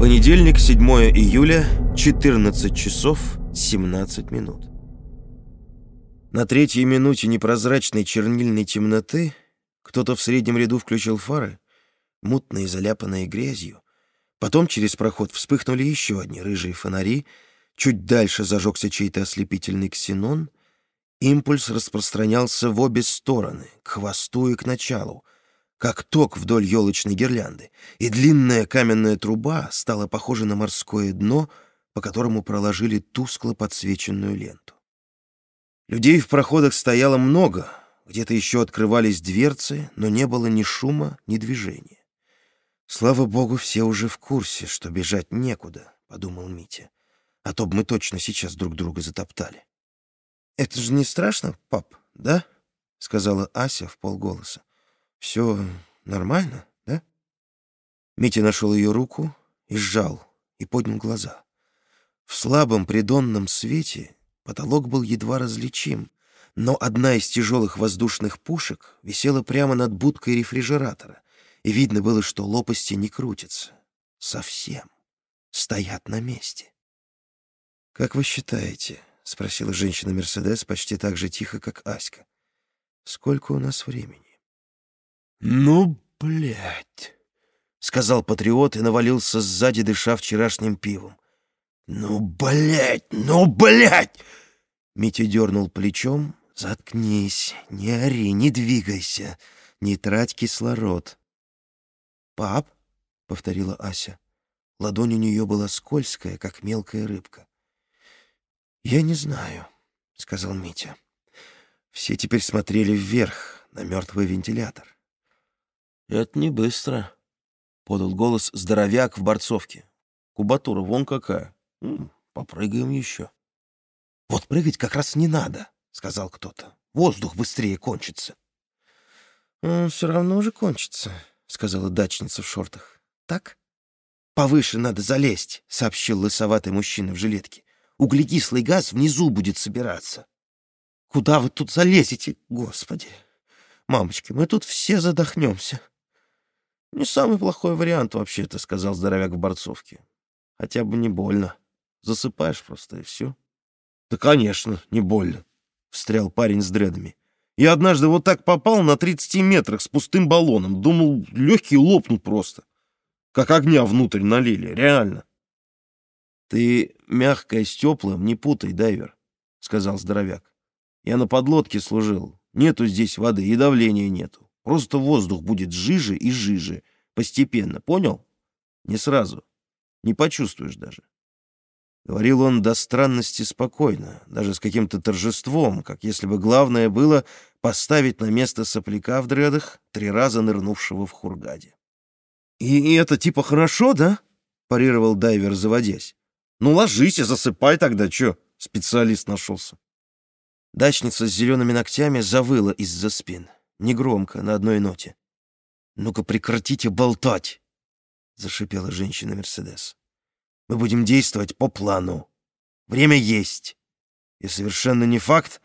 Понедельник, 7 июля, 14 часов 17 минут. На третьей минуте непрозрачной чернильной темноты кто-то в среднем ряду включил фары, мутные, заляпанные грязью. Потом через проход вспыхнули еще одни рыжие фонари, чуть дальше зажегся чей-то ослепительный ксенон. Импульс распространялся в обе стороны, к хвосту и к началу, как ток вдоль елочной гирлянды, и длинная каменная труба стала похожа на морское дно, по которому проложили тускло подсвеченную ленту. Людей в проходах стояло много, где-то еще открывались дверцы, но не было ни шума, ни движения. «Слава богу, все уже в курсе, что бежать некуда», — подумал Митя. «А то бы мы точно сейчас друг друга затоптали». «Это же не страшно, пап, да?» — сказала Ася в полголоса. Все нормально, да? Митя нашел ее руку и сжал, и поднял глаза. В слабом придонном свете потолок был едва различим, но одна из тяжелых воздушных пушек висела прямо над будкой рефрижератора, и видно было, что лопасти не крутятся. Совсем. Стоят на месте. «Как вы считаете?» — спросила женщина Мерседес почти так же тихо, как Аська. «Сколько у нас времени?» «Ну, блядь!» — сказал патриот и навалился сзади, дыша вчерашним пивом. «Ну, блядь! Ну, блядь!» Митя дернул плечом. «Заткнись, не ори, не двигайся, не трать кислород». «Пап?» — повторила Ася. Ладонь у нее была скользкая, как мелкая рыбка. «Я не знаю», — сказал Митя. Все теперь смотрели вверх, на мертвый вентилятор. «Это не быстро», — подал голос здоровяк в борцовке. «Кубатура вон какая. попрыгаем еще». «Вот прыгать как раз не надо», — сказал кто-то. «Воздух быстрее кончится». «Все равно уже кончится», — сказала дачница в шортах. «Так?» «Повыше надо залезть», — сообщил лысоватый мужчина в жилетке. «Углекислый газ внизу будет собираться». «Куда вы тут залезете, господи? Мамочки, мы тут все задохнемся». «Не самый плохой вариант вообще-то», — сказал здоровяк в борцовке. «Хотя бы не больно. Засыпаешь просто, и все». «Да, конечно, не больно», — встрял парень с дредами. «Я однажды вот так попал на 30 метрах с пустым баллоном. Думал, легкие лопнут просто. Как огня внутрь налили, реально». «Ты мягкое с теплым не путай, дайвер», — сказал здоровяк. «Я на подлодке служил. Нету здесь воды и давления нету. Просто воздух будет жиже и жиже, постепенно, понял? Не сразу. Не почувствуешь даже. Говорил он до странности спокойно, даже с каким-то торжеством, как если бы главное было поставить на место сопляка в дредах, три раза нырнувшего в хургаде. «И это типа хорошо, да?» — парировал дайвер, заводясь. «Ну ложись и засыпай тогда, чё?» — специалист нашелся. Дачница с зелеными ногтями завыла из-за спин негромко, на одной ноте. «Ну-ка прекратите болтать!» — зашипела женщина Мерседес. «Мы будем действовать по плану. Время есть. И совершенно не факт...»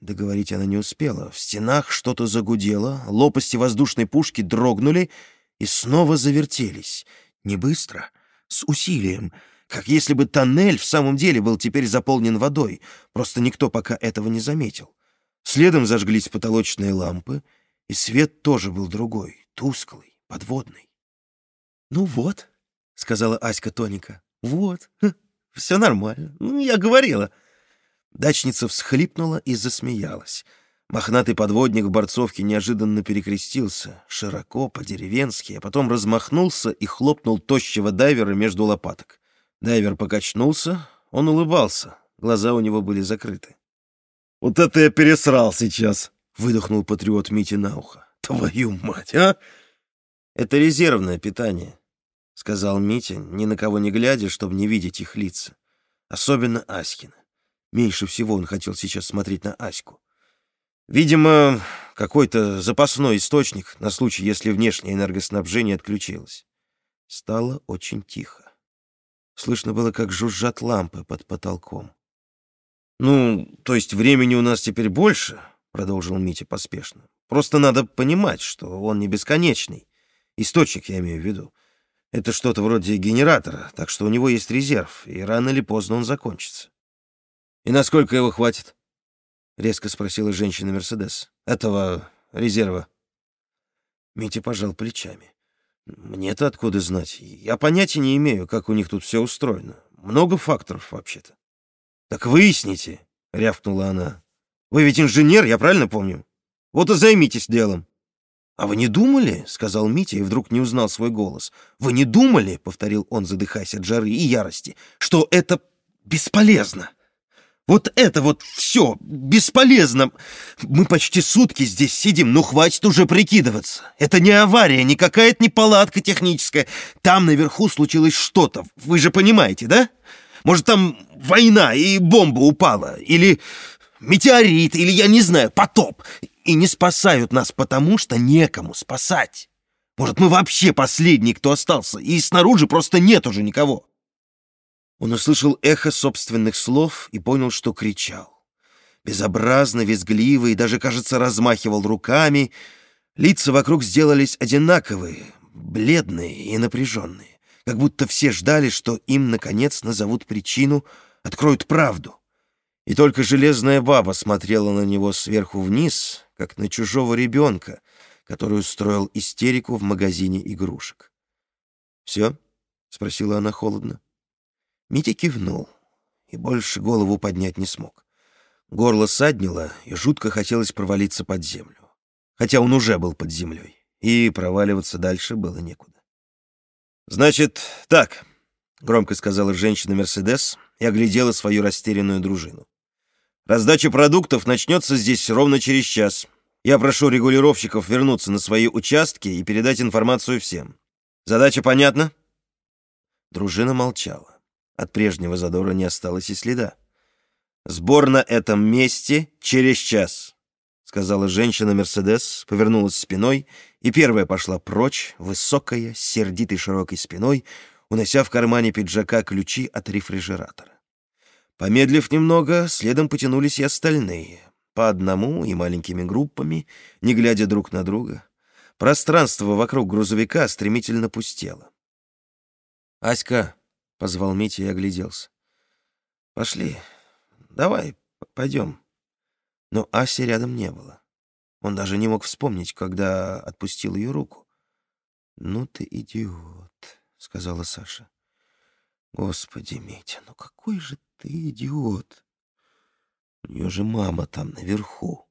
Договорить она не успела. В стенах что-то загудело, лопасти воздушной пушки дрогнули и снова завертелись. Не быстро, с усилием, как если бы тоннель в самом деле был теперь заполнен водой, просто никто пока этого не заметил. Следом зажглись потолочные лампы, и свет тоже был другой, тусклый, подводный. «Ну вот», — сказала Аська тоненько, — «вот, все нормально, ну, я говорила». Дачница всхлипнула и засмеялась. Мохнатый подводник в борцовке неожиданно перекрестился, широко, по-деревенски, а потом размахнулся и хлопнул тощего дайвера между лопаток. Дайвер покачнулся, он улыбался, глаза у него были закрыты. «Вот это я пересрал сейчас!» — выдохнул патриот Мити на ухо. «Твою мать, а!» «Это резервное питание», — сказал Митя, ни на кого не глядя, чтобы не видеть их лица. Особенно Аськина. Меньше всего он хотел сейчас смотреть на Аську. Видимо, какой-то запасной источник на случай, если внешнее энергоснабжение отключилось. Стало очень тихо. Слышно было, как жужжат лампы под потолком. «Ну, то есть времени у нас теперь больше», — продолжил Митя поспешно. «Просто надо понимать, что он не бесконечный. Источник я имею в виду. Это что-то вроде генератора, так что у него есть резерв, и рано или поздно он закончится. «И насколько его хватит?» — резко спросила женщина Мерседес. «Этого резерва». Митя пожал плечами. «Мне-то откуда знать? Я понятия не имею, как у них тут все устроено. Много факторов, вообще-то». «Так выясните», — рявкнула она. «Вы ведь инженер, я правильно помню? Вот и займитесь делом». «А вы не думали?» — сказал Митя и вдруг не узнал свой голос. «Вы не думали?» — повторил он, задыхаясь от жары и ярости, — «что это бесполезно?» Вот это вот все бесполезно. Мы почти сутки здесь сидим, ну хватит уже прикидываться. Это не авария, не какая-то неполадка техническая. Там наверху случилось что-то, вы же понимаете, да? Может, там война и бомба упала, или метеорит, или, я не знаю, потоп. И не спасают нас, потому что некому спасать. Может, мы вообще последний, кто остался, и снаружи просто нет уже никого. Он услышал эхо собственных слов и понял, что кричал. Безобразно, визгливо и даже, кажется, размахивал руками. Лица вокруг сделались одинаковые, бледные и напряженные, как будто все ждали, что им, наконец, назовут причину, откроют правду. И только железная баба смотрела на него сверху вниз, как на чужого ребенка, который устроил истерику в магазине игрушек. «Все?» — спросила она холодно. Митя кивнул и больше голову поднять не смог. Горло саднило, и жутко хотелось провалиться под землю. Хотя он уже был под землей, и проваливаться дальше было некуда. «Значит, так», — громко сказала женщина Мерседес и оглядела свою растерянную дружину. «Раздача продуктов начнется здесь ровно через час. Я прошу регулировщиков вернуться на свои участки и передать информацию всем. Задача понятна?» Дружина молчала. От прежнего задора не осталось и следа. «Сбор на этом месте через час», — сказала женщина Мерседес, повернулась спиной и первая пошла прочь, высокая, сердитой широкой спиной, унося в кармане пиджака ключи от рефрижератора. Помедлив немного, следом потянулись и остальные, по одному и маленькими группами, не глядя друг на друга. Пространство вокруг грузовика стремительно пустело. «Аська», Позвал Митя и огляделся. «Пошли. Давай, пойдем». Но Аси рядом не было. Он даже не мог вспомнить, когда отпустил ее руку. «Ну ты идиот», — сказала Саша. «Господи, Митя, ну какой же ты идиот! У нее же мама там наверху».